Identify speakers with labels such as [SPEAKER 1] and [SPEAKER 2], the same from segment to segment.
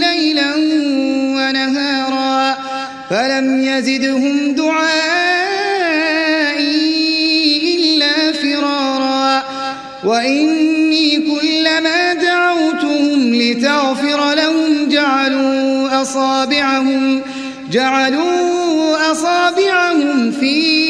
[SPEAKER 1] ليلا ونهارا فلم يزدهم دعائي إلا فرارا وإني كلما دعوتهم لتغفر لهم جعلوا أصابعهم جعلوا أصابعهم في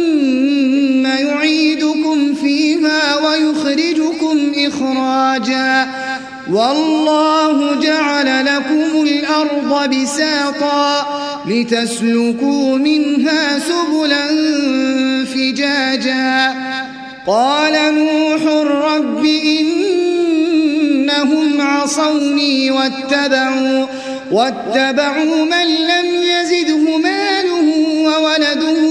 [SPEAKER 1] إخراجا. والله جعل لكم الأرض بساطا لتسلكوا منها سبلا فجاجا. قال نوح رب إنهم عصوني واتبعوا واتبعوا من لم يزده ماله وولده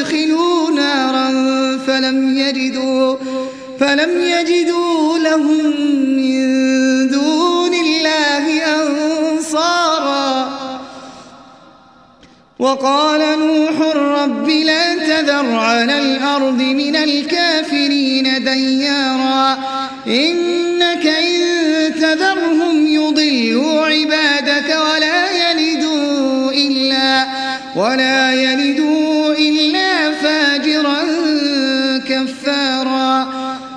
[SPEAKER 1] فأدخلوا نارا فلم يجدوا فلم يجدوا لهم من دون الله أنصارا. وقال نوح رب لا تذر على الأرض من الكافرين ديارا. إنك إن تذرهم يضلوا عبادك ولا يلدوا إلا ولا يلدوا